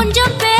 கொஞ்சம் பே